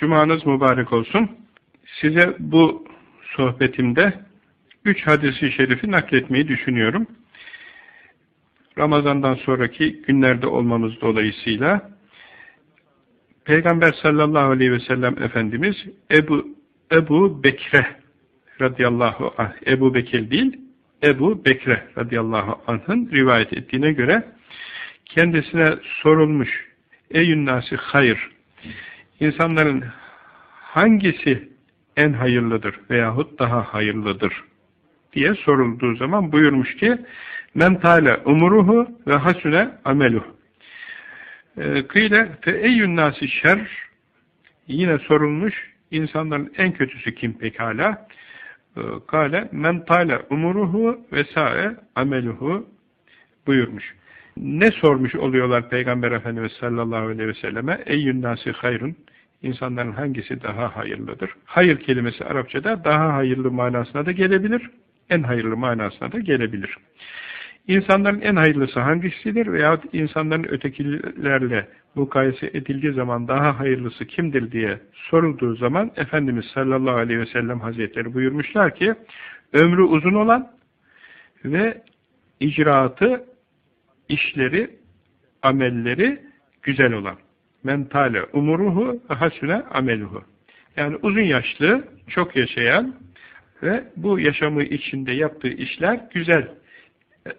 Cumanız mübarek olsun. Size bu sohbetimde üç hadisi şerifi nakletmeyi düşünüyorum. Ramazandan sonraki günlerde olmamız dolayısıyla Peygamber sallallahu aleyhi ve sellem Efendimiz Ebu, Ebu Bekre radıyallahu anh, Ebu Bekir değil, Ebu Bekre radıyallahu anh'ın rivayet ettiğine göre kendisine sorulmuş Eyyün nasi hayır insanların hangisi en hayırlıdır veyahut daha hayırlıdır diye sorulduğu zaman buyurmuş ki mentale umuruhu ve hasune ameluh. E, kıyle fe eyyün nasi şer. Yine sorulmuş insanların en kötüsü kim pekala ee, kale men tale umuruhu vesaire ameluhu. buyurmuş. Ne sormuş oluyorlar Peygamber Efendimiz sallallahu aleyhi ve selleme? Eyyün nasi hayrun. İnsanların hangisi daha hayırlıdır? Hayır kelimesi Arapçada daha hayırlı manasına da gelebilir. En hayırlı manasına da gelebilir. İnsanların en hayırlısı hangisidir veyahut insanların ötekilerle mukayese edildiği zaman daha hayırlısı kimdir diye sorulduğu zaman Efendimiz sallallahu aleyhi ve sellem hazretleri buyurmuşlar ki ömrü uzun olan ve icraatı, işleri, amelleri güzel olan. Mentale umuruhu hasune ameluhu. Yani uzun yaşlı, çok yaşayan ve bu yaşamı içinde yaptığı işler güzel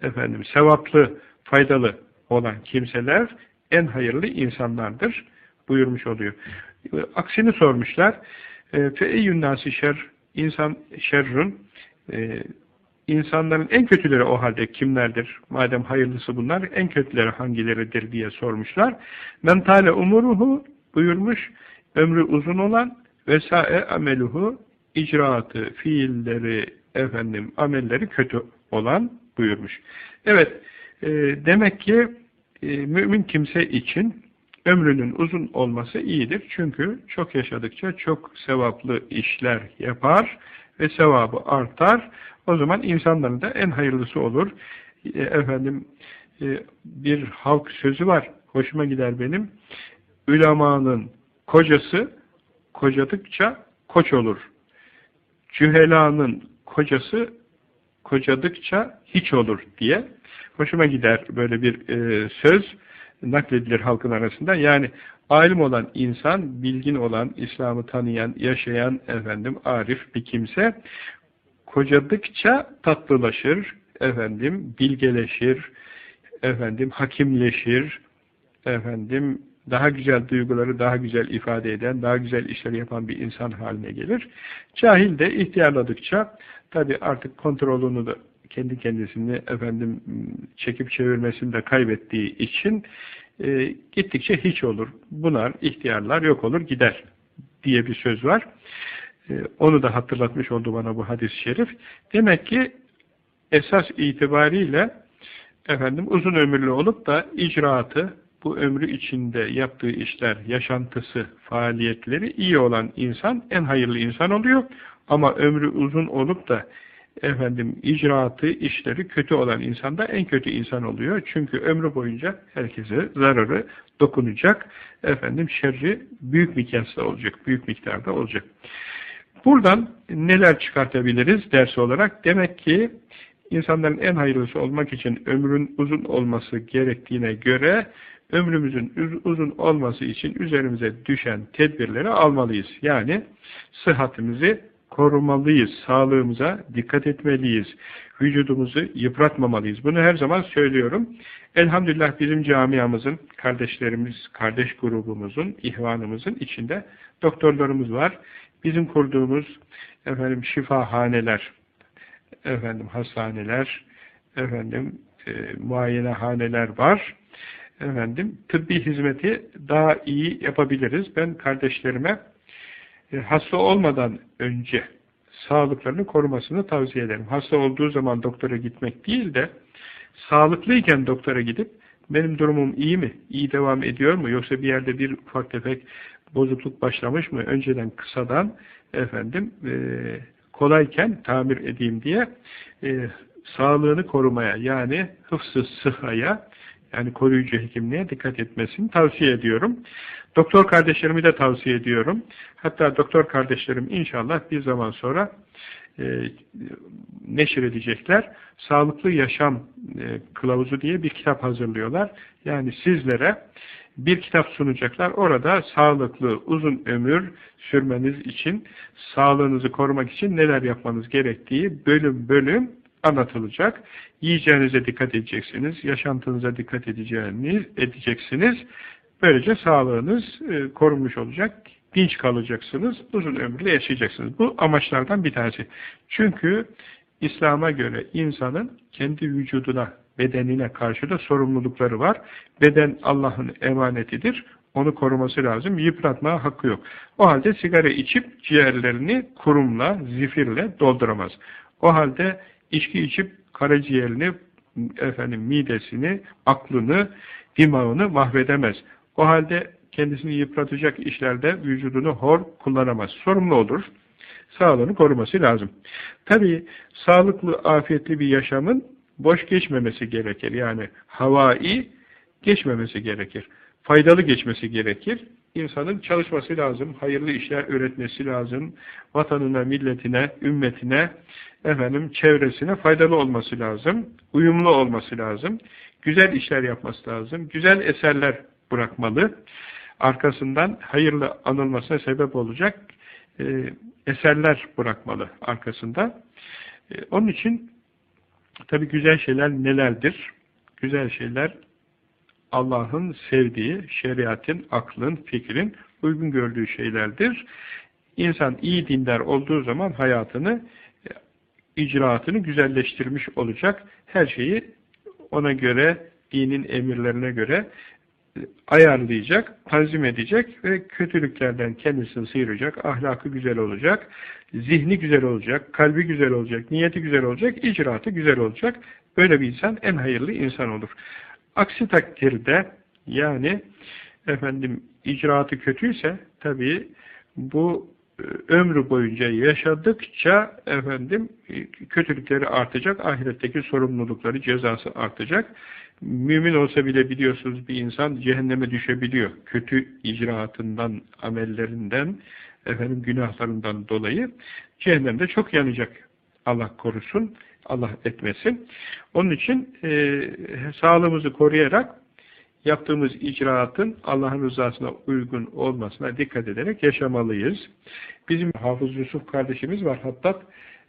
efendim sevaplı, faydalı olan kimseler en hayırlı insanlardır buyurmuş oluyor. Aksini sormuşlar. Fe eyyün nasi şer insan şerrun e, insanların en kötüleri o halde kimlerdir? Madem hayırlısı bunlar en kötüleri hangileridir diye sormuşlar. Mentale umuruhu buyurmuş ömrü uzun olan vesae ameluhu icraatı, fiilleri, efendim amelleri kötü olan buyurmuş. Evet, e, demek ki e, mümin kimse için ömrünün uzun olması iyidir. Çünkü çok yaşadıkça çok sevaplı işler yapar ve sevabı artar. O zaman insanların da en hayırlısı olur. E, efendim e, bir halk sözü var. Hoşuma gider benim. Ülemanın kocası kocadıkça koç olur. Cühelanın kocası kocadıkça hiç olur diye hoşuma gider böyle bir e, söz nakledilir halkın arasında. Yani alim olan insan, bilgin olan, İslam'ı tanıyan, yaşayan efendim arif bir kimse kocadıkça tatlılaşır, efendim bilgeleşir, efendim hakimleşir, efendim daha güzel duyguları daha güzel ifade eden, daha güzel işler yapan bir insan haline gelir. Cahil de ihtiyarladıkça tabi artık kontrolünü de kendi kendisini efendim çekip çevirmesini de kaybettiği için e, gittikçe hiç olur. Bunlar ihtiyarlar yok olur gider diye bir söz var. E, onu da hatırlatmış oldu bana bu hadis-i şerif. Demek ki esas itibariyle efendim uzun ömürlü olup da icraatı, bu ömrü içinde yaptığı işler, yaşantısı, faaliyetleri iyi olan insan en hayırlı insan oluyor. Ama ömrü uzun olup da efendim icraatı, işleri kötü olan insan da en kötü insan oluyor. Çünkü ömrü boyunca herkese zararı dokunacak. Efendim şerri büyük miktarda olacak, büyük miktarda olacak. Buradan neler çıkartabiliriz ders olarak? Demek ki insanların en hayırlısı olmak için ömrün uzun olması gerektiğine göre ömrümüzün uzun olması için üzerimize düşen tedbirleri almalıyız. Yani sıhhatimizi korumalıyız, sağlığımıza dikkat etmeliyiz, vücudumuzu yıpratmamalıyız. Bunu her zaman söylüyorum. Elhamdülillah bizim camiamızın, kardeşlerimiz, kardeş grubumuzun, ihvanımızın içinde doktorlarımız var. Bizim kurduğumuz efendim şifahaneler, efendim hastaneler, efendim e, muayenehaneler var efendim tıbbi hizmeti daha iyi yapabiliriz. Ben kardeşlerime e, hasta olmadan önce sağlıklarını korumasını tavsiye ederim. Hasta olduğu zaman doktora gitmek değil de sağlıklıyken doktora gidip benim durumum iyi mi? İyi devam ediyor mu? Yoksa bir yerde bir ufak tefek bozukluk başlamış mı? Önceden kısadan efendim e, kolayken tamir edeyim diye e, sağlığını korumaya yani hıfzı sıhhaya yani koruyucu hekimliğe dikkat etmesini tavsiye ediyorum. Doktor kardeşlerimi de tavsiye ediyorum. Hatta doktor kardeşlerim inşallah bir zaman sonra e, neşir edecekler. Sağlıklı Yaşam e, Kılavuzu diye bir kitap hazırlıyorlar. Yani sizlere bir kitap sunacaklar. Orada sağlıklı, uzun ömür sürmeniz için, sağlığınızı korumak için neler yapmanız gerektiği bölüm bölüm anlatılacak. Yiyeceğinize dikkat edeceksiniz, yaşantınıza dikkat edeceğiniz, edeceksiniz. Böylece sağlığınız e, korunmuş olacak, dinç kalacaksınız, uzun ömürlü yaşayacaksınız. Bu amaçlardan bir tanesi. Çünkü İslam'a göre insanın kendi vücuduna, bedenine karşı da sorumlulukları var. Beden Allah'ın emanetidir. Onu koruması lazım. Yıpratmaya hakkı yok. O halde sigara içip ciğerlerini kurumla, zifirle dolduramaz. O halde içki içip karaciğerini, efendim midesini, aklını, dimağını mahvedemez. O halde kendisini yıpratacak işlerde vücudunu hor kullanamaz. Sorumlu olur. Sağlığını koruması lazım. Tabii sağlıklı, afiyetli bir yaşamın boş geçmemesi gerekir. Yani havai geçmemesi gerekir. Faydalı geçmesi gerekir. İnsanın çalışması lazım, hayırlı işler üretmesi lazım. Vatanına, milletine, ümmetine, efendim çevresine faydalı olması lazım. Uyumlu olması lazım. Güzel işler yapması lazım. Güzel eserler bırakmalı. Arkasından hayırlı anılmasına sebep olacak e, eserler bırakmalı arkasında. E, onun için tabi güzel şeyler nelerdir? Güzel şeyler Allah'ın sevdiği, şeriatın, aklın, fikrin uygun gördüğü şeylerdir. İnsan iyi dindar olduğu zaman hayatını, icraatını güzelleştirmiş olacak. Her şeyi ona göre, dinin emirlerine göre ayarlayacak, tanzim edecek ve kötülüklerden kendisini sıyıracak, ahlakı güzel olacak, zihni güzel olacak, kalbi güzel olacak, niyeti güzel olacak, icraatı güzel olacak. Böyle bir insan en hayırlı insan olur. Aksi takdirde yani efendim icraatı kötüyse tabii bu e, ömrü boyunca yaşadıkça efendim e, kötülükleri artacak, ahiretteki sorumlulukları, cezası artacak. Mümin olsa bile biliyorsunuz bir insan cehenneme düşebiliyor. Kötü icraatından, amellerinden, efendim günahlarından dolayı cehennemde çok yanacak. Allah korusun, Allah etmesin. Onun için e, sağlığımızı koruyarak yaptığımız icraatın Allah'ın rızasına uygun olmasına dikkat ederek yaşamalıyız. Bizim Hafız Yusuf kardeşimiz var. Hatta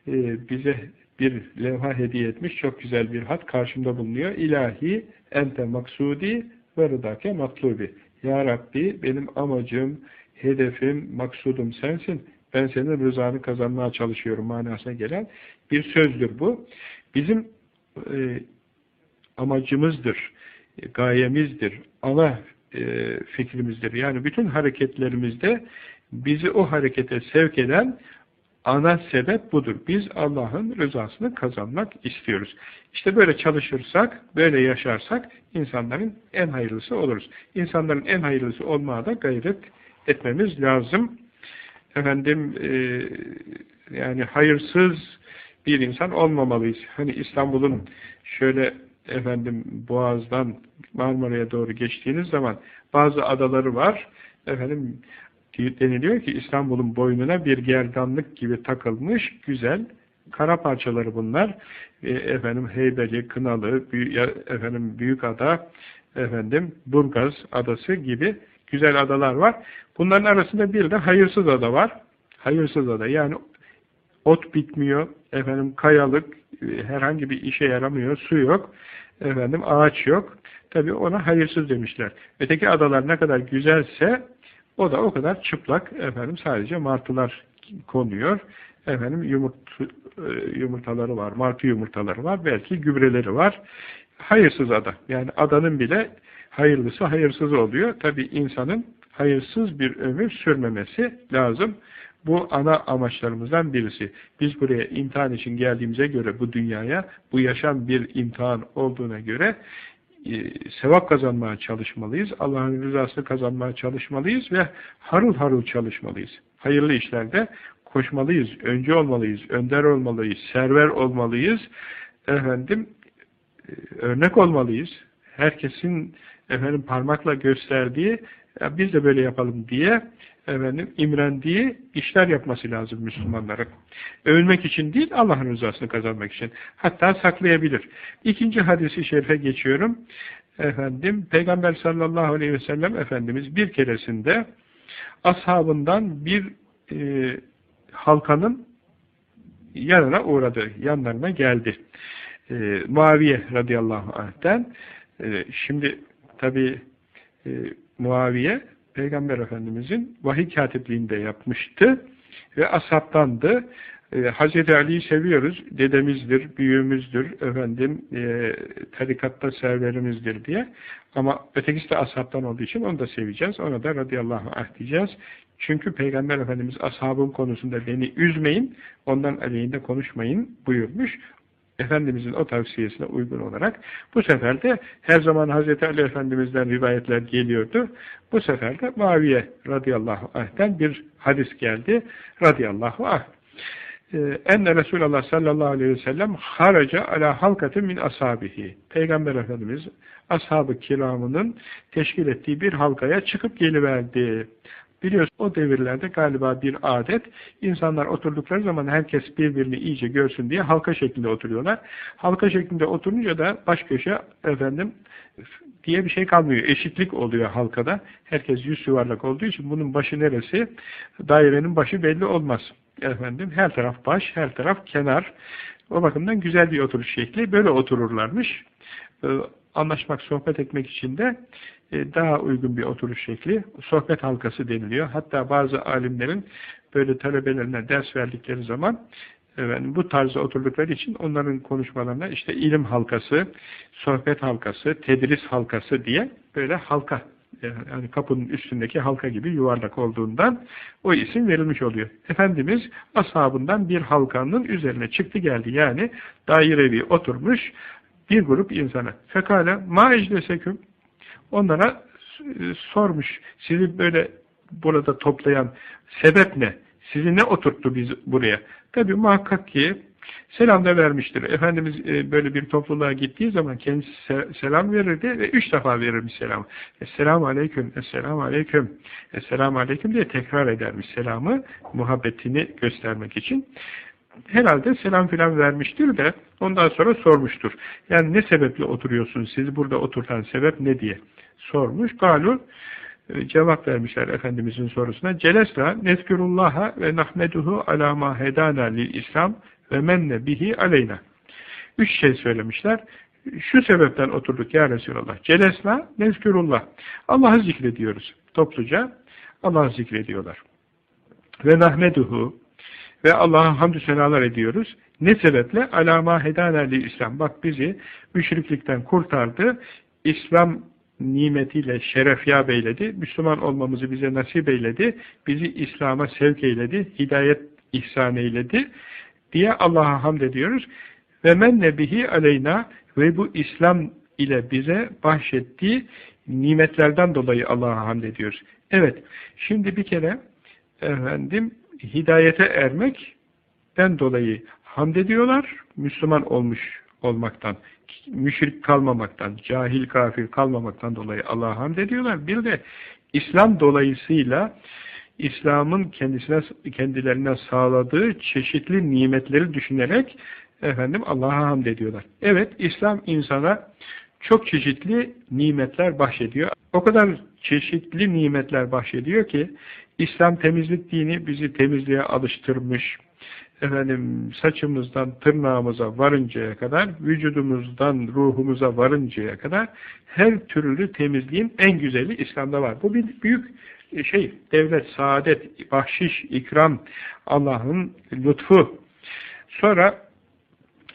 e, bize bir levha hediye etmiş. Çok güzel bir hat karşımda bulunuyor. İlahi ente maksudi ve rıdake matlubi. Ya Rabbi benim amacım, hedefim, maksudum sensin. Ben senin rızanı kazanmaya çalışıyorum manasına gelen bir sözdür bu. Bizim e, amacımızdır, gayemizdir, ana e, fikrimizdir. Yani bütün hareketlerimizde bizi o harekete sevk eden ana sebep budur. Biz Allah'ın rızasını kazanmak istiyoruz. İşte böyle çalışırsak, böyle yaşarsak insanların en hayırlısı oluruz. İnsanların en hayırlısı olmaya da gayret etmemiz lazım. Efendim e, yani hayırsız bir insan olmamalıyız. Hani İstanbul'un şöyle efendim Boğaz'dan Marmara'ya doğru geçtiğiniz zaman bazı adaları var. Efendim deniliyor ki İstanbul'un boynuna bir gerdanlık gibi takılmış güzel kara parçaları bunlar. E, efendim Heybeli, Kınalı, Büy efendim Büyükada, efendim Burgaz adası gibi güzel adalar var. Bunların arasında bir de hayırsız ada var. Hayırsız ada yani ot bitmiyor, efendim kayalık, e, herhangi bir işe yaramıyor, su yok, efendim ağaç yok. Tabi ona hayırsız demişler. Öteki adalar ne kadar güzelse o da o kadar çıplak efendim sadece martılar konuyor. Efendim yumurt, e, yumurtaları var, martı yumurtaları var, belki gübreleri var. Hayırsız ada. Yani adanın bile hayırlısı hayırsız oluyor. Tabi insanın hayırsız bir ömür sürmemesi lazım. Bu ana amaçlarımızdan birisi. Biz buraya imtihan için geldiğimize göre bu dünyaya, bu yaşam bir imtihan olduğuna göre sevap kazanmaya çalışmalıyız. Allah'ın rızasını kazanmaya çalışmalıyız ve harıl harıl çalışmalıyız. Hayırlı işlerde koşmalıyız, önce olmalıyız, önder olmalıyız, server olmalıyız. Efendim, e, örnek olmalıyız. herkesin efendim parmakla gösterdiği ya biz de böyle yapalım diye efendim imrendiği işler yapması lazım Müslümanların. Övülmek için değil Allah'ın rızasını kazanmak için. Hatta saklayabilir. İkinci hadisi şerife geçiyorum. Efendim Peygamber sallallahu aleyhi ve sellem Efendimiz bir keresinde ashabından bir e, halkanın yanına uğradı. Yanlarına geldi. E, Muaviye radıyallahu anh'ten e, şimdi tabi e, Muaviye Peygamber Efendimizin vahiy katipliğinde yapmıştı ve ashabtandı. E, Hazreti Ali'yi seviyoruz, dedemizdir, büyüğümüzdür, efendim e, tarikatta serverimizdir diye. Ama ötekisi de ashabtan olduğu için onu da seveceğiz. Ona da radıyallahu anh diyeceğiz. Çünkü Peygamber Efendimiz ashabım konusunda beni üzmeyin, ondan aleyhinde konuşmayın buyurmuş. Efendimizin o tavsiyesine uygun olarak bu sefer de her zaman Hazreti Ali Efendimiz'den rivayetler geliyordu. Bu sefer de Muaviye radıyallahu anh'ten bir hadis geldi radıyallahu anh. Ee, enne Resulullah sallallahu aleyhi ve sellem haraca ala halkati min ashabihi. Peygamber Efendimiz ashab-ı kiramının teşkil ettiği bir halkaya çıkıp geliverdi. Biliyorsun o devirlerde galiba bir adet insanlar oturdukları zaman herkes birbirini iyice görsün diye halka şeklinde oturuyorlar. Halka şeklinde oturunca da baş köşe efendim diye bir şey kalmıyor. Eşitlik oluyor halkada. Herkes yüz yuvarlak olduğu için bunun başı neresi? Dairenin başı belli olmaz. Efendim her taraf baş, her taraf kenar. O bakımdan güzel bir oturuş şekli. Böyle otururlarmış. Anlaşmak, sohbet etmek için de e, daha uygun bir oturuş şekli. Sohbet halkası deniliyor. Hatta bazı alimlerin böyle talebelerine ders verdikleri zaman efendim, bu tarzda oturdukları için onların konuşmalarına işte ilim halkası, sohbet halkası, tedris halkası diye böyle halka yani kapının üstündeki halka gibi yuvarlak olduğundan o isim verilmiş oluyor. Efendimiz ashabından bir halkanın üzerine çıktı geldi. Yani dairevi oturmuş bir grup insana. Fekale ma ecleseküm onlara e, sormuş. Sizi böyle burada toplayan sebep ne? Sizi ne oturttu biz buraya? Tabi muhakkak ki selam da vermiştir. Efendimiz e, böyle bir topluluğa gittiği zaman kendisi selam verirdi ve üç defa verirmiş selam. Esselamu aleyküm, esselamu aleyküm, esselamu aleyküm diye tekrar edermiş selamı, muhabbetini göstermek için herhalde selam filan vermiştir de ondan sonra sormuştur. Yani ne sebeple oturuyorsunuz? Sizi burada oturtan sebep ne diye sormuş. Galu e, cevap vermişler Efendimizin sorusuna. Celesla nezkurullaha ve nahmeduhu ala ma hedana lil İslam ve menne bihi aleyna. Üç şey söylemişler. Şu sebepten oturduk ya Resulallah. Celesla nezkurullah. Allah'ı zikrediyoruz. Topluca Allah'ı zikrediyorlar. Ve nahmeduhu ve Allah'a hamdü senalar ediyoruz. Ne sebeple? Alama hedanerli İslam. Bak bizi müşriklikten kurtardı. İslam nimetiyle şerefyab eyledi. Müslüman olmamızı bize nasip eyledi. Bizi İslam'a sevk eyledi. Hidayet ihsan eyledi. Diye Allah'a hamd ediyoruz. Ve men nebihi aleyna ve bu İslam ile bize bahşettiği nimetlerden dolayı Allah'a hamd ediyoruz. Evet, şimdi bir kere efendim hidayete ermekten dolayı hamd ediyorlar, Müslüman olmuş olmaktan, müşrik kalmamaktan, cahil kafir kalmamaktan dolayı Allah'a hamd ediyorlar. Bir de İslam dolayısıyla İslam'ın kendisine kendilerine sağladığı çeşitli nimetleri düşünerek efendim Allah'a hamd ediyorlar. Evet, İslam insana çok çeşitli nimetler bahşediyor. O kadar çeşitli nimetler bahşediyor ki İslam temizlik dini bizi temizliğe alıştırmış. Efendim saçımızdan tırnağımıza varıncaya kadar, vücudumuzdan ruhumuza varıncaya kadar her türlü temizliğin en güzeli İslam'da var. Bu bir büyük şey, devlet, saadet, bahşiş, ikram, Allah'ın lütfu. Sonra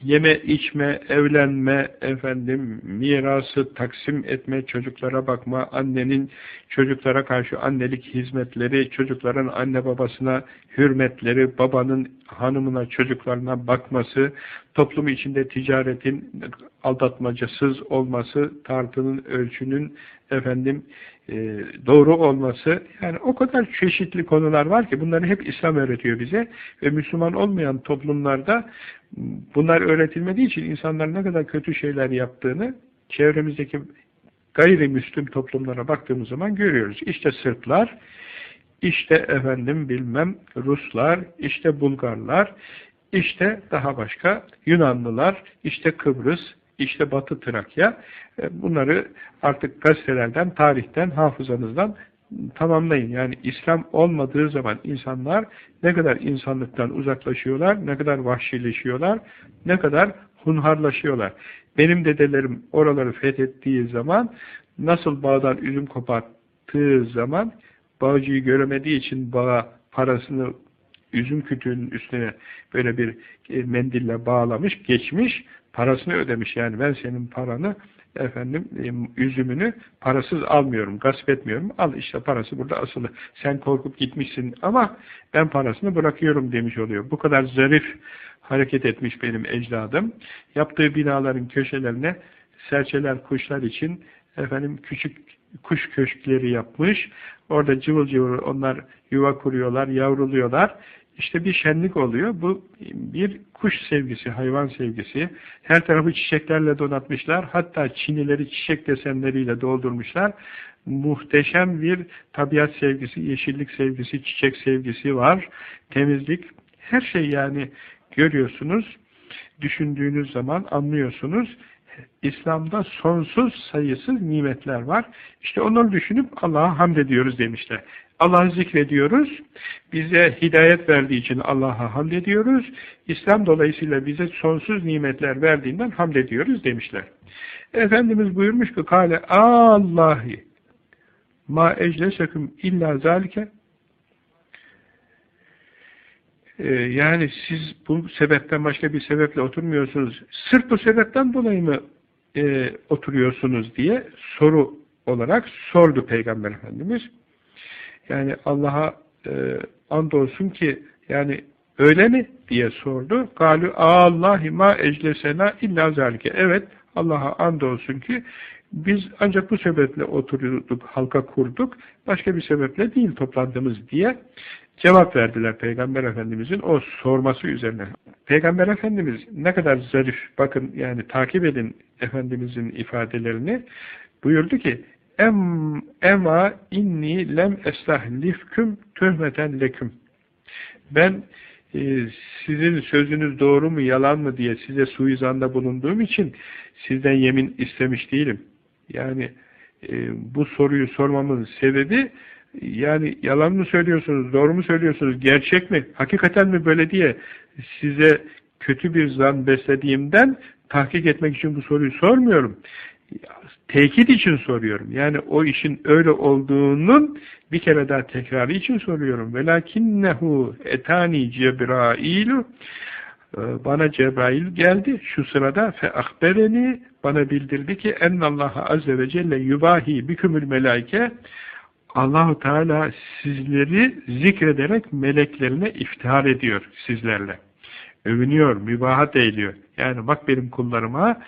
yeme, içme, evlenme, efendim mirası taksim etme, çocuklara bakma, annenin çocuklara karşı annelik hizmetleri, çocukların anne babasına hürmetleri, babanın hanımına, çocuklarına bakması, toplum içinde ticaretin aldatmacasız olması, tartının, ölçünün efendim e, doğru olması, yani o kadar çeşitli konular var ki bunları hep İslam öğretiyor bize ve Müslüman olmayan toplumlarda bunlar öğretilmediği için insanlar ne kadar kötü şeyler yaptığını çevremizdeki gayrimüslim toplumlara baktığımız zaman görüyoruz. İşte Sırplar, işte efendim bilmem Ruslar, işte Bulgarlar, işte daha başka Yunanlılar, işte Kıbrıs, işte Batı Trakya. E, bunları artık gazetelerden, tarihten, hafızanızdan tamamlayın. Yani İslam olmadığı zaman insanlar ne kadar insanlıktan uzaklaşıyorlar, ne kadar vahşileşiyorlar, ne kadar hunharlaşıyorlar. Benim dedelerim oraları fethettiği zaman nasıl bağdan üzüm koparttığı zaman bağcıyı göremediği için bağa parasını üzüm kütüğünün üstüne böyle bir e, mendille bağlamış, geçmiş, parasını ödemiş. Yani ben senin paranı efendim e, üzümünü parasız almıyorum, gasp etmiyorum. Al işte parası burada asılı. Sen korkup gitmişsin ama ben parasını bırakıyorum demiş oluyor. Bu kadar zarif hareket etmiş benim ecdadım. Yaptığı binaların köşelerine serçeler, kuşlar için efendim küçük kuş köşkleri yapmış. Orada cıvıl cıvıl onlar yuva kuruyorlar, yavruluyorlar. İşte bir şenlik oluyor. Bu bir kuş sevgisi, hayvan sevgisi. Her tarafı çiçeklerle donatmışlar. Hatta çinileri çiçek desenleriyle doldurmuşlar. Muhteşem bir tabiat sevgisi, yeşillik sevgisi, çiçek sevgisi var. Temizlik. Her şey yani görüyorsunuz. Düşündüğünüz zaman anlıyorsunuz. İslam'da sonsuz sayısız nimetler var. İşte onları düşünüp Allah'a hamd ediyoruz demişler. Allah'ı zikrediyoruz. Bize hidayet verdiği için Allah'a hamd ediyoruz. İslam dolayısıyla bize sonsuz nimetler verdiğinden hamd ediyoruz demişler. Efendimiz buyurmuş ki kale Allahi ma ecleseküm illa zalike ee, yani siz bu sebepten başka bir sebeple oturmuyorsunuz. Sırf bu sebepten dolayı mı e, oturuyorsunuz diye soru olarak sordu Peygamber Efendimiz. Yani Allah'a e, andolsun ki yani öyle mi diye sordu. Galü Allahi ma eclesena illa zalike. Evet Allah'a andolsun ki biz ancak bu sebeple oturuyorduk, halka kurduk. Başka bir sebeple değil toplandığımız diye cevap verdiler Peygamber Efendimizin o sorması üzerine. Peygamber Efendimiz ne kadar zarif, bakın yani takip edin Efendimizin ifadelerini, buyurdu ki, em ema inni lem eslahlifküm töhmeten leküm. Ben e, sizin sözünüz doğru mu yalan mı diye size suizanda bulunduğum için sizden yemin istemiş değilim. Yani e, bu soruyu sormamın sebebi yani yalan mı söylüyorsunuz, doğru mu söylüyorsunuz, gerçek mi, hakikaten mi böyle diye size kötü bir zan beslediğimden tahkik etmek için bu soruyu sormuyorum. Tekit için soruyorum. Yani o işin öyle olduğunun bir kere daha tekrarı için soruyorum. Velakinnehu etani cebrailu ee, bana Cebrail geldi şu sırada fe akbereni bana bildirdi ki ennallaha azze ve celle yubahi bükümül melaike Allahu Teala sizleri zikrederek meleklerine iftihar ediyor sizlerle. Övünüyor, mübahat eyliyor. Yani bak benim kullarıma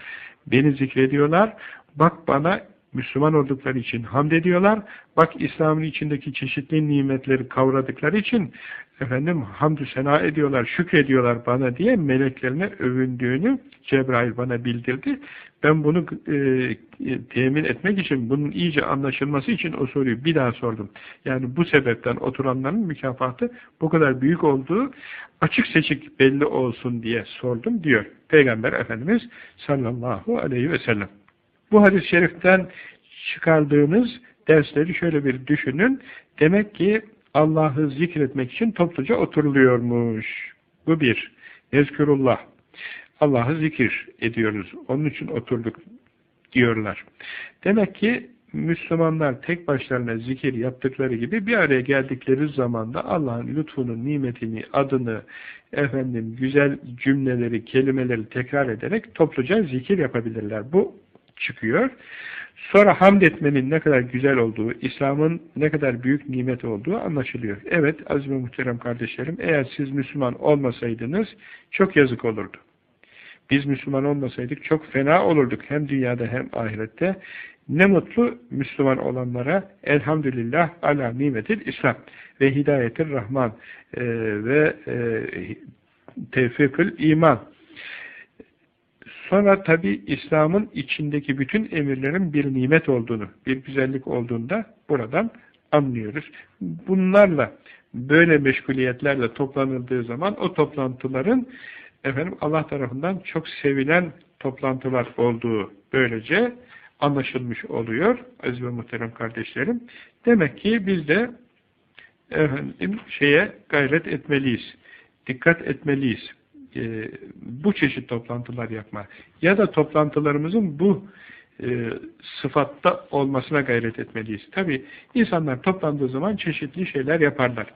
beni zikrediyorlar. Bak bana Müslüman oldukları için hamd ediyorlar. Bak İslam'ın içindeki çeşitli nimetleri kavradıkları için efendim hamdü sena ediyorlar, şükrediyorlar bana diye meleklerine övündüğünü Cebrail bana bildirdi. Ben bunu e, temin etmek için, bunun iyice anlaşılması için o soruyu bir daha sordum. Yani bu sebepten oturanların mükafatı bu kadar büyük olduğu açık seçik belli olsun diye sordum diyor Peygamber Efendimiz sallallahu aleyhi ve sellem. Bu hadis-i şeriften çıkardığınız dersleri şöyle bir düşünün. Demek ki Allah'ı zikretmek için topluca oturuluyormuş. Bu bir. Ezkürullah. Allah'ı zikir ediyoruz. Onun için oturduk diyorlar. Demek ki Müslümanlar tek başlarına zikir yaptıkları gibi bir araya geldikleri zaman da Allah'ın lütfunu, nimetini, adını, efendim güzel cümleleri, kelimeleri tekrar ederek topluca zikir yapabilirler. Bu çıkıyor. Sonra hamd etmenin ne kadar güzel olduğu, İslam'ın ne kadar büyük nimet olduğu anlaşılıyor. Evet aziz ve muhterem kardeşlerim, eğer siz Müslüman olmasaydınız çok yazık olurdu. Biz Müslüman olmasaydık çok fena olurduk hem dünyada hem ahirette. Ne mutlu Müslüman olanlara elhamdülillah ala nimetil İslam ve hidayetir Rahman e, ve e, tevfikül iman. Sonra tabi İslam'ın içindeki bütün emirlerin bir nimet olduğunu, bir güzellik olduğunu da buradan anlıyoruz. Bunlarla, böyle meşguliyetlerle toplanıldığı zaman o toplantıların efendim Allah tarafından çok sevilen toplantılar olduğu böylece anlaşılmış oluyor aziz ve muhterem kardeşlerim. Demek ki biz de efendim şeye gayret etmeliyiz. Dikkat etmeliyiz. Ee, bu çeşit toplantılar yapma. Ya da toplantılarımızın bu e, sıfatta olmasına gayret etmeliyiz. Tabi insanlar toplandığı zaman çeşitli şeyler yaparlar.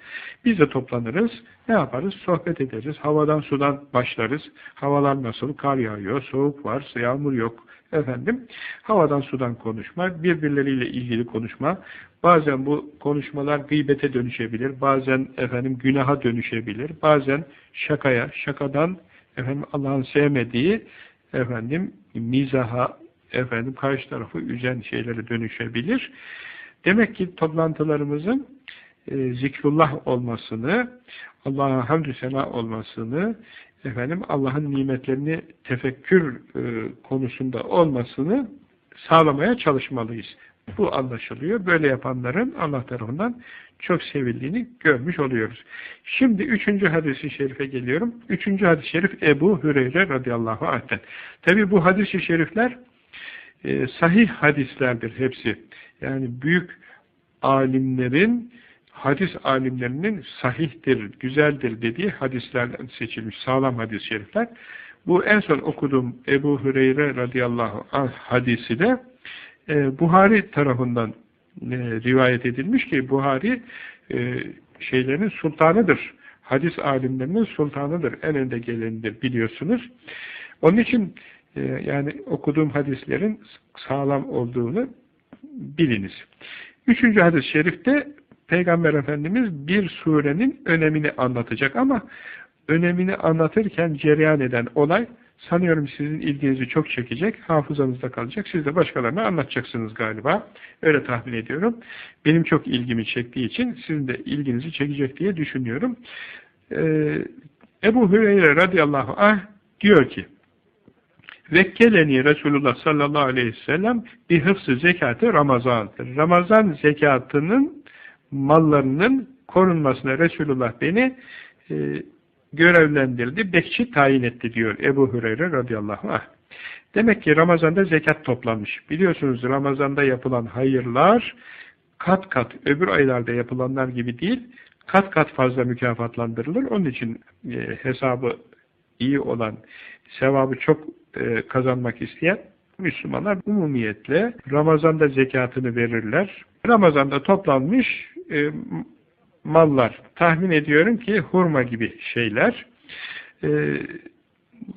Biz de toplanırız. Ne yaparız? Sohbet ederiz. Havadan sudan başlarız. Havalar nasıl? Kar yağıyor, soğuk var, yağmur yok. Efendim, havadan sudan konuşma, birbirleriyle ilgili konuşma. Bazen bu konuşmalar gıybete dönüşebilir. Bazen efendim günaha dönüşebilir. Bazen şakaya, şakadan efendim Allah'ın sevmediği efendim mizaha, efendim karşı tarafı üzen şeylere dönüşebilir. Demek ki toplantılarımızın e, zikrullah olmasını, Allah'a hamdü sena olmasını, efendim Allah'ın nimetlerini tefekkür e, konusunda olmasını sağlamaya çalışmalıyız. Bu anlaşılıyor. Böyle yapanların Allah tarafından çok sevildiğini görmüş oluyoruz. Şimdi üçüncü hadisi şerife geliyorum. Üçüncü hadis-i şerif Ebu Hüreyre radıyallahu anh'ten. Tabi bu hadis-i şerifler e, sahih hadislerdir hepsi. Yani büyük alimlerin hadis alimlerinin sahihtir, güzeldir dediği hadislerden seçilmiş sağlam hadis-i şerifler. Bu en son okuduğum Ebu Hüreyre radıyallahu anh hadisi de e, Buhari tarafından e, rivayet edilmiş ki Buhari e, şeylerin sultanıdır. Hadis alimlerinin sultanıdır. En önde gelenidir biliyorsunuz. Onun için yani okuduğum hadislerin sağlam olduğunu biliniz. Üçüncü hadis-i şerifte Peygamber Efendimiz bir surenin önemini anlatacak ama önemini anlatırken cereyan eden olay sanıyorum sizin ilginizi çok çekecek, hafızanızda kalacak. Siz de başkalarına anlatacaksınız galiba. Öyle tahmin ediyorum. Benim çok ilgimi çektiği için sizin de ilginizi çekecek diye düşünüyorum. Ee, Ebu Hüreyre radıyallahu anh diyor ki Vekkeleni Resulullah sallallahu aleyhi ve sellem bir hıfzı zekatı Ramazan. Ramazan zekatının mallarının korunmasına Resulullah beni e, görevlendirdi, bekçi tayin etti diyor Ebu Hureyre radıyallahu anh. Demek ki Ramazan'da zekat toplanmış. Biliyorsunuz Ramazan'da yapılan hayırlar kat kat öbür aylarda yapılanlar gibi değil, kat kat fazla mükafatlandırılır. Onun için e, hesabı iyi olan, sevabı çok kazanmak isteyen Müslümanlar umumiyetle Ramazan'da zekatını verirler. Ramazan'da toplanmış e, mallar, tahmin ediyorum ki hurma gibi şeyler, e,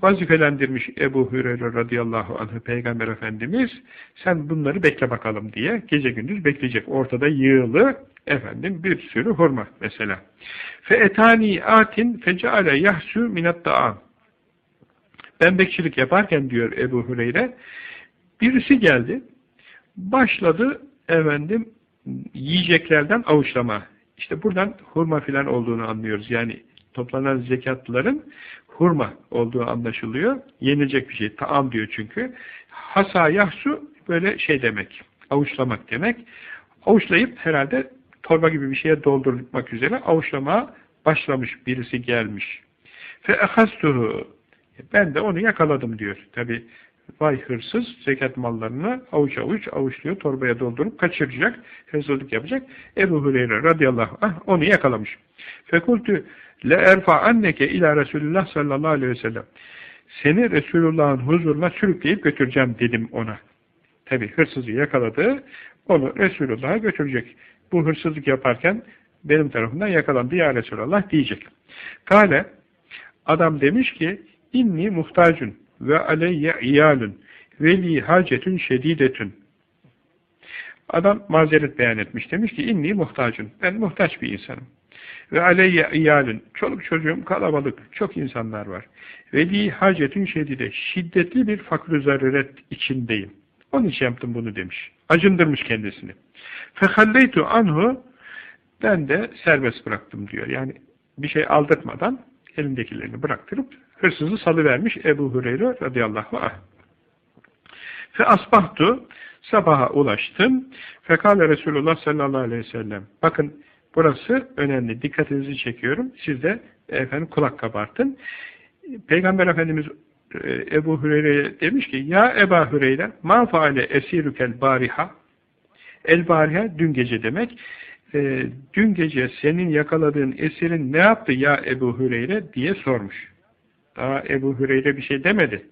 vazifelendirmiş Ebu Hüreyre radıyallahu anh Peygamber Efendimiz, sen bunları bekle bakalım diye gece gündüz bekleyecek. Ortada yığılı efendim bir sürü hurma mesela. Fe etani atin feceale yahsu minat da'am. Ben bekçilik yaparken diyor Ebu Hüreyre, birisi geldi, başladı efendim yiyeceklerden avuçlama. İşte buradan hurma filan olduğunu anlıyoruz. Yani toplanan zekatların hurma olduğu anlaşılıyor. Yenilecek bir şey. Taam diyor çünkü. Hasa yahsu böyle şey demek. Avuçlamak demek. Avuçlayıp herhalde torba gibi bir şeye doldurmak üzere avuçlamaya başlamış birisi gelmiş. Fe ehastuhu ben de onu yakaladım diyor. Tabi vay hırsız zekat mallarını avuç avuç avuçluyor, torbaya doldurup kaçıracak, hırsızlık yapacak. Ebu Hureyre radıyallahu anh onu yakalamış. Fekultü le erfa anneke ila Resulullah sallallahu aleyhi ve sellem. Seni Resulullah'ın huzuruna sürükleyip götüreceğim dedim ona. Tabi hırsızı yakaladı, onu Resulullah'a götürecek. Bu hırsızlık yaparken benim tarafından yakalandı ya Resulallah diyecek. Kale, adam demiş ki, inni muhtacun ve aleyye iyalun ve li hacetun şedidetun. Adam mazeret beyan etmiş. Demiş ki inni muhtacun. Ben muhtaç bir insanım. Ve aleyye iyalun. Çoluk çocuğum kalabalık. Çok insanlar var. Ve li hacetun şedide. Şiddetli bir fakr zaruret içindeyim. Onun için yaptım bunu demiş. Acındırmış kendisini. Fehalleytu anhu ben de serbest bıraktım diyor. Yani bir şey aldırtmadan elindekilerini bıraktırıp hırsızı salıvermiş Ebu Hureyre radıyallahu anh. Fe asbahtu sabaha ulaştım. Fekale Resulullah sallallahu aleyhi ve sellem. Bakın burası önemli. Dikkatinizi çekiyorum. Siz de efendim kulak kabartın. Peygamber Efendimiz e, Ebu Hureyre demiş ki Ya Eba Hureyre ma faale esirükel bariha El bariha dün gece demek. E, dün gece senin yakaladığın esirin ne yaptı ya Ebu Hureyre diye sormuş. Daha Ebu Hureyre bir şey demedi.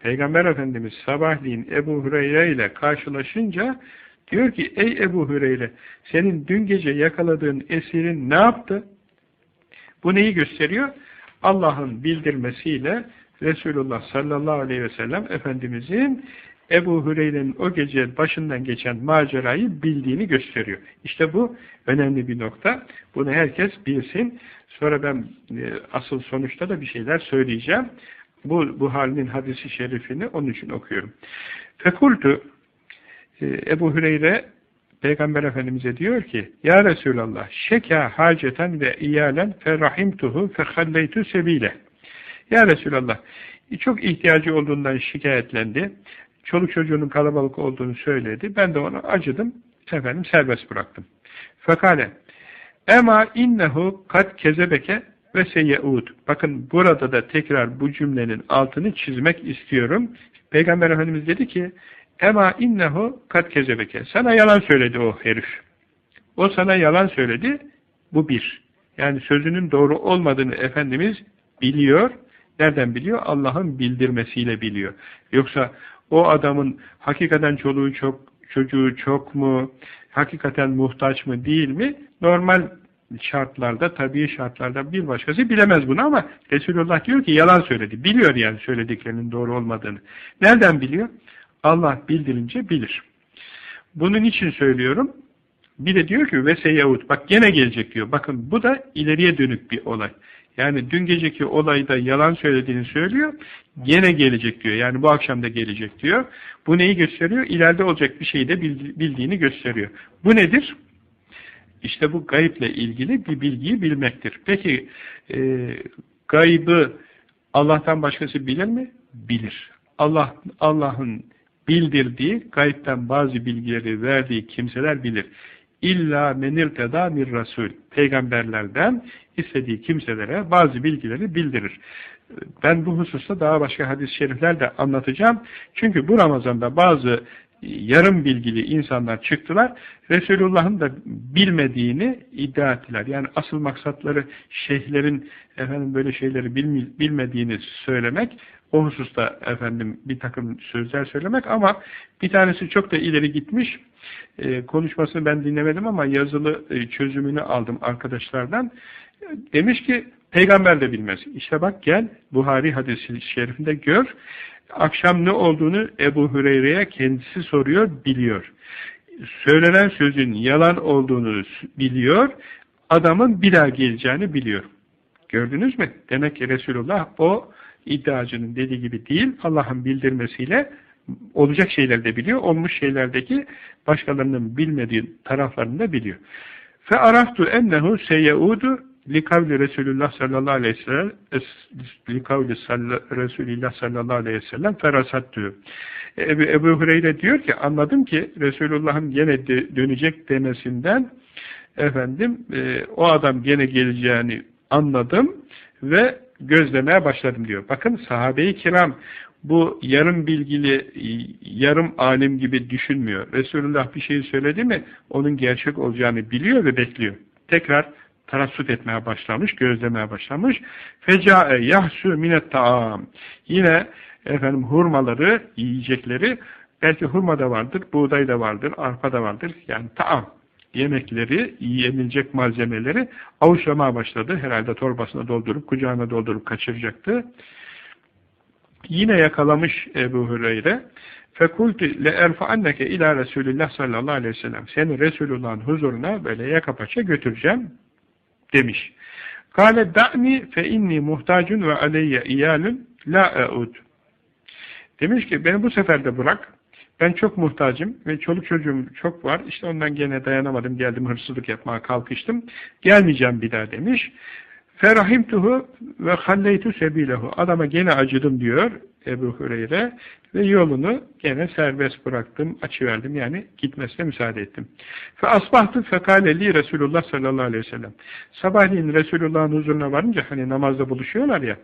Peygamber Efendimiz sabahleyin Ebu Hureyre ile karşılaşınca diyor ki ey Ebu Hureyre senin dün gece yakaladığın esirin ne yaptı? Bu neyi gösteriyor? Allah'ın bildirmesiyle Resulullah sallallahu aleyhi ve sellem Efendimizin Ebu Hureyre'nin o gece başından geçen macerayı bildiğini gösteriyor. İşte bu önemli bir nokta. Bunu herkes bilsin. Sonra ben e, asıl sonuçta da bir şeyler söyleyeceğim. Bu, bu halinin hadisi şerifini onun için okuyorum. Fekultu e, Ebu Hüreyre Peygamber Efendimiz'e diyor ki Ya Resulallah şeka haceten ve iyalen ferrahimtuhu fehalleytu sebile Ya Resulallah çok ihtiyacı olduğundan şikayetlendi. Çoluk çocuğunun kalabalık olduğunu söyledi. Ben de ona acıdım. Efendim serbest bıraktım. Fekale Ema innehu kat kezebeke ve seyyeud. Bakın burada da tekrar bu cümlenin altını çizmek istiyorum. Peygamber Efendimiz dedi ki Ema innehu kat kezebeke. Sana yalan söyledi o herif. O sana yalan söyledi. Bu bir. Yani sözünün doğru olmadığını Efendimiz biliyor. Nereden biliyor? Allah'ın bildirmesiyle biliyor. Yoksa o adamın hakikaten çoluğu çok, çocuğu çok mu, hakikaten muhtaç mı değil mi? Normal şartlarda, tabii şartlarda bir başkası bilemez bunu ama Resulullah diyor ki yalan söyledi. Biliyor yani söylediklerinin doğru olmadığını. Nereden biliyor? Allah bildirince bilir. Bunun için söylüyorum. Bir de diyor ki ve seyahut. Bak gene gelecek diyor. Bakın bu da ileriye dönük bir olay. Yani dün geceki olayda yalan söylediğini söylüyor. Gene gelecek diyor. Yani bu akşam da gelecek diyor. Bu neyi gösteriyor? İleride olacak bir şeyi de bildiğini gösteriyor. Bu nedir? İşte bu gayble ilgili bir bilgiyi bilmektir. Peki e, gaybı Allah'tan başkası bilir mi? Bilir. Allah Allah'ın bildirdiği, gayipten bazı bilgileri verdiği kimseler bilir. İlla menir teda mir rasul. Peygamberlerden istediği kimselere bazı bilgileri bildirir. Ben bu hususta daha başka hadis-i şerifler de anlatacağım. Çünkü bu Ramazan'da bazı yarım bilgili insanlar çıktılar. Resulullah'ın da bilmediğini iddia ettiler. Yani asıl maksatları şeyhlerin efendim böyle şeyleri bilmediğini söylemek, o hususta efendim bir takım sözler söylemek ama bir tanesi çok da ileri gitmiş. E, konuşmasını ben dinlemedim ama yazılı e, çözümünü aldım arkadaşlardan. Demiş ki peygamber de bilmez. İşte bak gel Buhari hadisi şerifinde gör. Akşam ne olduğunu Ebu Hüreyre'ye kendisi soruyor, biliyor. Söylenen sözün yalan olduğunu biliyor. Adamın bir daha geleceğini biliyor. Gördünüz mü? Demek ki Resulullah o iddiacının dediği gibi değil, Allah'ın bildirmesiyle olacak şeyler de biliyor, olmuş şeylerdeki başkalarının bilmediği taraflarını da biliyor. Fe araftu ennehu seyeudu likavli Resulullah sallallahu aleyhi ve sellem likavli Resulullah sallallahu aleyhi ve sellem ferasattü. Ebu, Ebu Hureyre diyor ki anladım ki Resulullah'ın gene de, dönecek demesinden efendim e, o adam gene geleceğini anladım ve gözlemeye başladım diyor. Bakın sahabe-i kiram bu yarım bilgili, yarım alim gibi düşünmüyor. Resulullah bir şey söyledi mi onun gerçek olacağını biliyor ve bekliyor. Tekrar tarassut etmeye başlamış, gözlemeye başlamış. Fecae yahsu minet taam. Yine efendim hurmaları, yiyecekleri belki hurma da vardır, buğday da vardır, arpa da vardır. Yani taam yemekleri, yenilecek malzemeleri avuçlamaya başladı. Herhalde torbasına doldurup, kucağına doldurup kaçıracaktı. Yine yakalamış Ebu Hüreyre. Fekulti le erfaanneke ila Resulillah sallallahu aleyhi. Seni Resulullah'ın huzuruna böyle yaka paça götüreceğim demiş. Kale da'ni fe inni muhtacun ve aleyye iyalun la e'ud. Demiş ki beni bu sefer de bırak. Ben çok muhtacım ve çoluk çocuğum çok var. İşte ondan gene dayanamadım. Geldim hırsızlık yapmaya kalkıştım. Gelmeyeceğim bir daha demiş. Ferahimtuhu ve halleytu sebilehu. Adama gene acıdım diyor Ebu Hureyre ve yolunu gene serbest bıraktım, açıverdim. Yani gitmesine müsaade ettim. Fe asbahtı fekaleli Resulullah sallallahu aleyhi ve sellem. Sabahleyin Resulullah'ın huzuruna varınca hani namazda buluşuyorlar ya.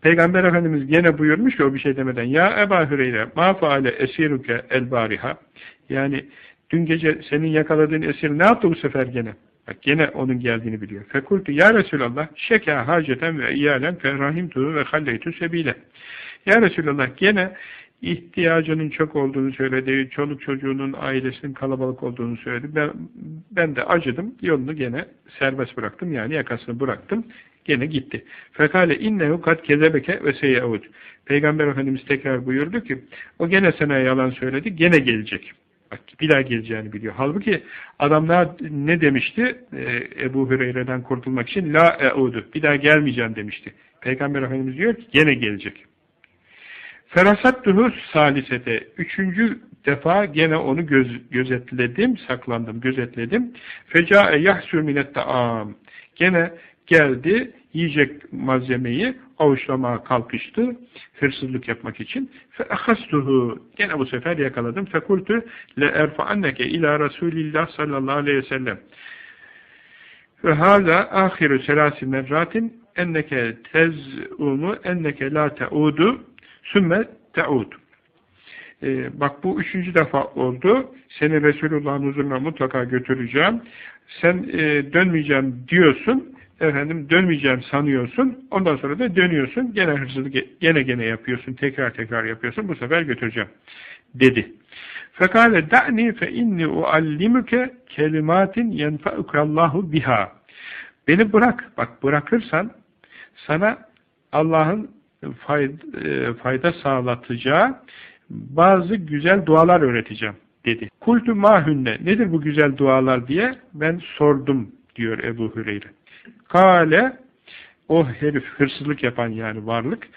Peygamber Efendimiz gene buyurmuş ki o bir şey demeden. Ya Ebu Hüreyre ma faale esiruke el bariha. Yani dün gece senin yakaladığın esir ne yaptı bu sefer gene? Bak gene onun geldiğini biliyor. Fekultu ya Resulallah şeka haceten ve iyalen ferrahimtu ve halleytu sebile. Ya Resulallah gene ihtiyacının çok olduğunu söyledi, çoluk çocuğunun ailesinin kalabalık olduğunu söyledi. Ben, ben de acıdım, yolunu gene serbest bıraktım yani yakasını bıraktım. Gene gitti. Fekale innehu kat kezebeke ve seyyavud. Peygamber Efendimiz tekrar buyurdu ki o gene sana yalan söyledi, gene gelecek. Bir daha geleceğini biliyor. Halbuki adamlar ne demişti? Ee, Ebu Hüreyre'den kurtulmak için la eudu. Bir daha gelmeyeceğim demişti. Peygamber Efendimiz diyor ki gene gelecek. Ferasattuhu salisete. Üçüncü defa gene onu göz, gözetledim, saklandım, gözetledim. Fecae yahsur minet ta'am. Gene geldi, yiyecek malzemeyi avuçlamaya kalkıştı, hırsızlık yapmak için. فَاَخَسْتُهُ Gene bu sefer yakaladım. فَكُلْتُ لَاَرْفَعَنَّكَ اِلَى رَسُولِ اللّٰهِ sallallahu aleyhi ve sellem. وَهَذَا آخِرُ سَلَاسِ مَرَّاتٍ enneke tez'umu enneke la te'udu sümme te'ud. Ee, bak bu üçüncü defa oldu. Seni Resulullah'ın huzuruna mutlaka götüreceğim. Sen e, dönmeyeceğim diyorsun efendim dönmeyeceğim sanıyorsun, ondan sonra da dönüyorsun, gene hırsızlık gene gene yapıyorsun, tekrar tekrar yapıyorsun, bu sefer götüreceğim, dedi. Fekale da'ni fe inni uallimuke kelimatin yenfeukallahu biha. Beni bırak, bak bırakırsan sana Allah'ın fayda, e, fayda sağlatacağı bazı güzel dualar öğreteceğim dedi. Kultu mahünne nedir bu güzel dualar diye ben sordum diyor Ebu Hüreyre. Kale o herif hırsızlık yapan yani varlık.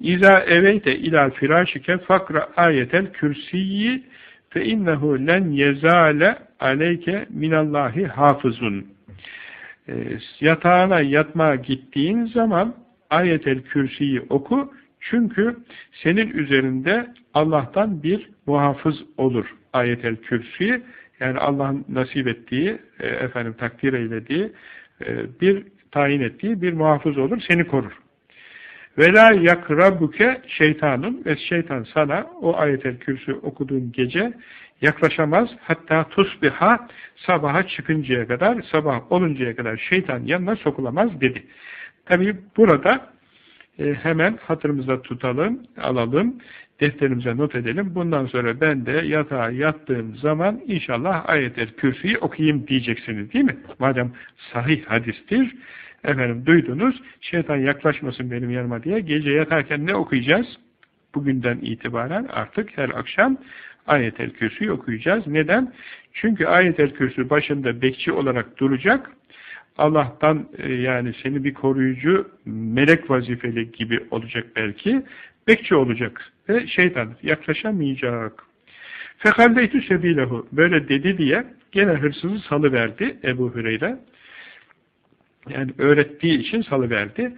İza eveyte ila firâşike fakra ayetel kürsiyi fe innehu len yezale aleyke minallahi hafızun. E, yatağına yatmaya gittiğin zaman ayetel kürsiyi oku. Çünkü senin üzerinde Allah'tan bir muhafız olur ayetel kürsi yani Allah'ın nasip ettiği e, efendim takdir eylediği bir tayin ettiği bir muhafız olur, seni korur. Vela yakrabuke şeytanın ve şeytan sana o ayetel kürsü okuduğun gece yaklaşamaz. Hatta tusbiha sabaha çıkıncaya kadar, sabah oluncaya kadar şeytan yanına sokulamaz dedi. Tabi burada e, hemen hatırımıza tutalım, alalım defterimize not edelim. Bundan sonra ben de yatağa yattığım zaman inşallah ayet-el kürsüyü okuyayım diyeceksiniz değil mi? Madem sahih hadistir, efendim duydunuz, şeytan yaklaşmasın benim yanıma diye gece yatarken ne okuyacağız? Bugünden itibaren artık her akşam ayet-el kürsüyü okuyacağız. Neden? Çünkü ayet-el kürsü başında bekçi olarak duracak, Allah'tan e, yani seni bir koruyucu melek vazifeli gibi olacak belki bekçi olacak ve şeytan yaklaşamayacak. Fekalleytü sebilehu böyle dedi diye gene hırsızı salıverdi Ebu Hüreyre. Yani öğrettiği için salıverdi.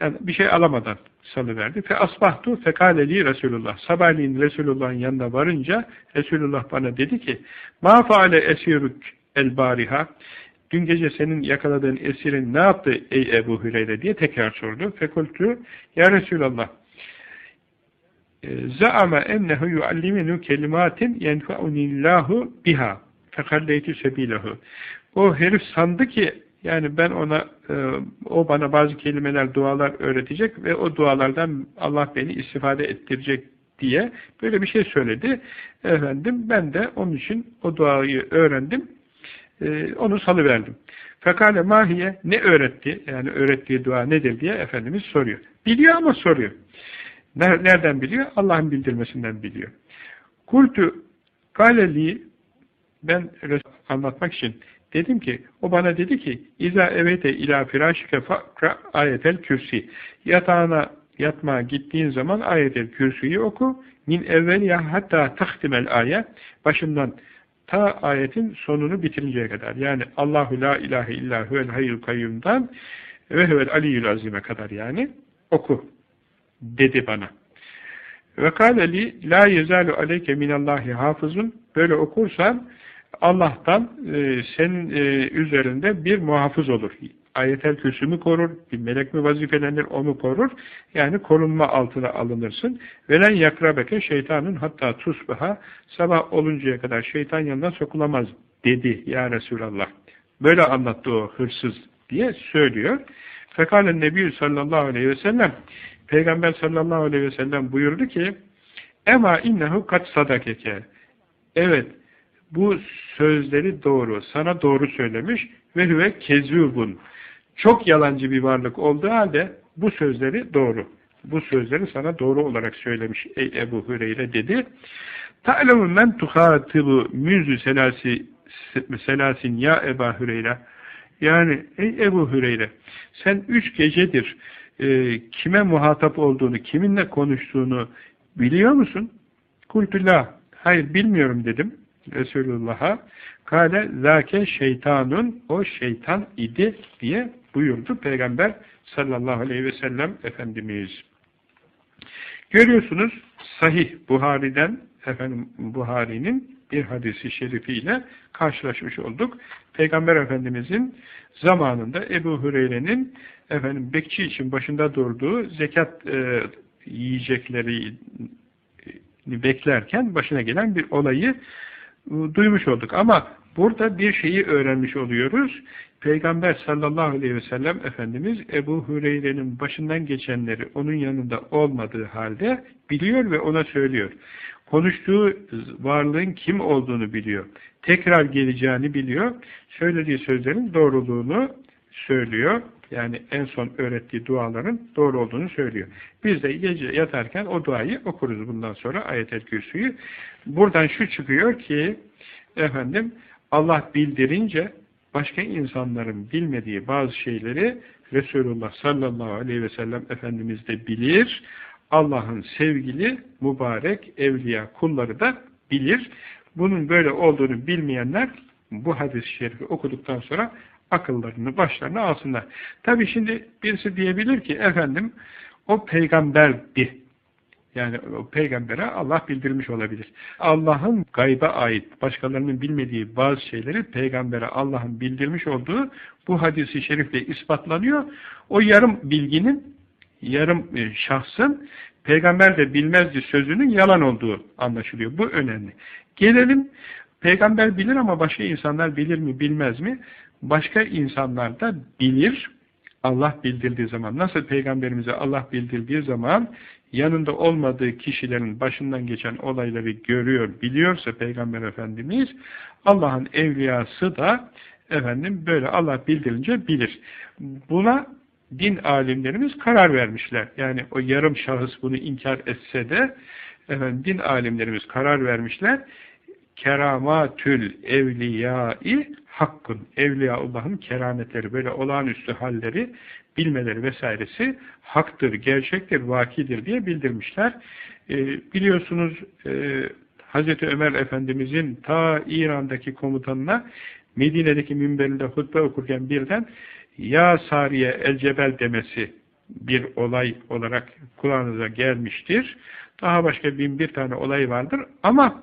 Yani bir şey alamadan salıverdi. Fe asbahtu fekaleli Resulullah. Sabahleyin Resulullah'ın yanına varınca Resulullah bana dedi ki ma faale esiruk el bariha dün gece senin yakaladığın esirin ne yaptı ey Ebu Hüreyre diye tekrar sordu. Fekultu ya Resulallah zaama ennehu yuallimenu kelimatin yenfa'unillahu biha fekalleytü sebilehu. O herif sandı ki yani ben ona e, o bana bazı kelimeler, dualar öğretecek ve o dualardan Allah beni istifade ettirecek diye böyle bir şey söyledi. Efendim ben de onun için o duayı öğrendim. E, onu salıverdim. Fekale mahiye ne öğretti? Yani öğrettiği dua nedir diye Efendimiz soruyor. Biliyor ama soruyor. Nereden biliyor? Allah'ın bildirmesinden biliyor. Kultu galeli ben anlatmak için dedim ki o bana dedi ki İza evete ila firâşike fakra ayetel kürsi yatağına yatmaya gittiğin zaman ayetel kürsüyü oku min evvel ya hatta tahtimel ayet başından ta ayetin sonunu bitirinceye kadar yani Allahu la ilahe illa huvel hayyul kayyumdan ve huvel aliyyül azime kadar yani oku dedi bana. Ve kâleli la yezalu aleyke minallahi hafızun böyle okursan Allah'tan e, senin e, üzerinde bir muhafız olur. Ayetel kürsü mü korur, bir melek mi vazifelenir, onu korur. Yani korunma altına alınırsın. Velen yakrabeke şeytanın hatta tusbaha sabah oluncaya kadar şeytan yanına sokulamaz dedi ya Resulallah. Böyle anlattı o hırsız diye söylüyor. Fekalen Nebi sallallahu aleyhi ve sellem Peygamber sallallahu aleyhi ve sellem buyurdu ki Ema innehu kat sadakeke Evet bu sözleri doğru. Sana doğru söylemiş ve hüve kezubun. Çok yalancı bir varlık olduğu halde bu sözleri doğru. Bu sözleri sana doğru olarak söylemiş ey Ebu Hüreyre dedi. Ta'lemu men tuhatibu müzü selasi selasin ya Ebu Hüreyre. Yani ey Ebu Hüreyre sen üç gecedir e, kime muhatap olduğunu, kiminle konuştuğunu biliyor musun? Kultullah. Hayır bilmiyorum dedim. Resulullah'a kale zâke şeytanun o şeytan idi diye buyurdu Peygamber sallallahu aleyhi ve sellem Efendimiz. Görüyorsunuz sahih Buhari'den efendim Buhari'nin bir hadisi şerifiyle karşılaşmış olduk. Peygamber Efendimizin zamanında Ebu Hüreyre'nin efendim bekçi için başında durduğu zekat e, yiyecekleri beklerken başına gelen bir olayı duymuş olduk. Ama burada bir şeyi öğrenmiş oluyoruz. Peygamber sallallahu aleyhi ve sellem Efendimiz Ebu Hüreyre'nin başından geçenleri onun yanında olmadığı halde biliyor ve ona söylüyor. Konuştuğu varlığın kim olduğunu biliyor. Tekrar geleceğini biliyor. Söylediği sözlerin doğruluğunu söylüyor. Yani en son öğrettiği duaların doğru olduğunu söylüyor. Biz de gece yatarken o duayı okuruz bundan sonra ayet-el kürsüyü. Buradan şu çıkıyor ki efendim Allah bildirince başka insanların bilmediği bazı şeyleri Resulullah sallallahu aleyhi ve sellem Efendimiz de bilir. Allah'ın sevgili, mübarek, evliya kulları da bilir. Bunun böyle olduğunu bilmeyenler bu hadis-i şerifi okuduktan sonra akıllarını başlarına alsınlar. Tabi şimdi birisi diyebilir ki efendim o peygamberdi. Yani peygambere Allah bildirmiş olabilir. Allah'ın gayba ait, başkalarının bilmediği bazı şeyleri peygambere Allah'ın bildirmiş olduğu bu hadisi şerifle ispatlanıyor. O yarım bilginin, yarım e, şahsın peygamber de bilmezdi sözünün yalan olduğu anlaşılıyor. Bu önemli. Gelelim, peygamber bilir ama başka insanlar bilir mi bilmez mi? Başka insanlar da bilir, Allah bildirdiği zaman, nasıl peygamberimize Allah bildirdiği zaman yanında olmadığı kişilerin başından geçen olayları görüyor, biliyorsa Peygamber Efendimiz, Allah'ın evliyası da efendim böyle Allah bildirince bilir. Buna din alimlerimiz karar vermişler. Yani o yarım şahıs bunu inkar etse de efendim, din alimlerimiz karar vermişler. Keramatül evliyai hakkın. Evliyaullah'ın kerametleri, böyle olağanüstü halleri bilmeleri vesairesi haktır, gerçektir, vakidir diye bildirmişler. E, biliyorsunuz e, Hz. Ömer Efendimizin ta İran'daki komutanına Medine'deki minberinde hutbe okurken birden Ya Sariye El Cebel demesi bir olay olarak kulağınıza gelmiştir. Daha başka bin bir tane olay vardır ama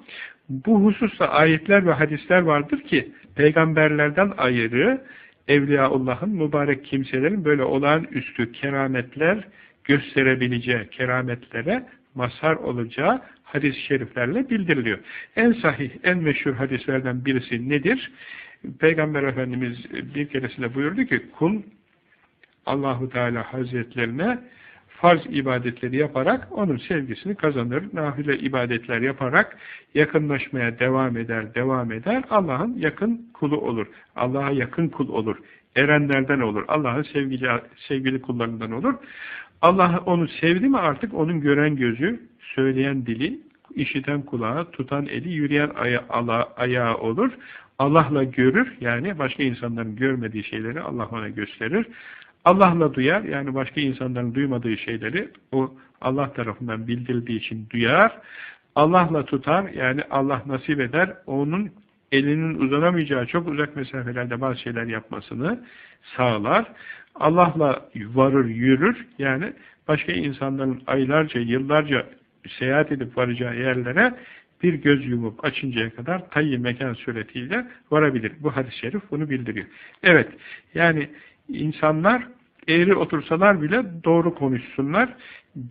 bu hususta ayetler ve hadisler vardır ki peygamberlerden ayrı Evliyaullah'ın mübarek kimselerin böyle olağanüstü kerametler gösterebileceği, kerametlere mazhar olacağı hadis-i şeriflerle bildiriliyor. En sahih, en meşhur hadislerden birisi nedir? Peygamber Efendimiz bir keresinde buyurdu ki, kul Allahu Teala Hazretlerine farz ibadetleri yaparak onun sevgisini kazanır. Nafile ibadetler yaparak yakınlaşmaya devam eder, devam eder. Allah'ın yakın kulu olur. Allah'a yakın kul olur. Erenlerden olur. Allah'ın sevgili, sevgili kullarından olur. Allah onu sevdi mi artık onun gören gözü, söyleyen dili, işiten kulağı, tutan eli, yürüyen aya, ala, ayağı olur. Allah'la görür, yani başka insanların görmediği şeyleri Allah ona gösterir. Allah'la duyar, yani başka insanların duymadığı şeyleri o Allah tarafından bildirildiği için duyar. Allah'la tutar, yani Allah nasip eder, onun elinin uzanamayacağı çok uzak mesafelerde bazı şeyler yapmasını sağlar. Allah'la varır, yürür. Yani başka insanların aylarca, yıllarca seyahat edip varacağı yerlere bir göz yumup açıncaya kadar tayyi mekan suretiyle varabilir. Bu hadis-i şerif bunu bildiriyor. Evet, yani insanlar eğri otursalar bile doğru konuşsunlar.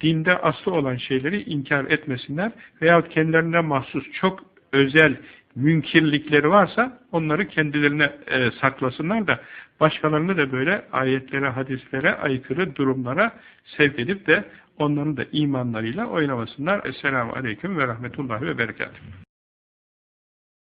Dinde aslı olan şeyleri inkar etmesinler. Veyahut kendilerine mahsus çok özel münkirlikleri varsa onları kendilerine e, saklasınlar da başkalarını da böyle ayetlere, hadislere aykırı durumlara sevk edip de onların da imanlarıyla oynamasınlar. Esselamu Aleyküm ve Rahmetullahi ve Berekatuhu.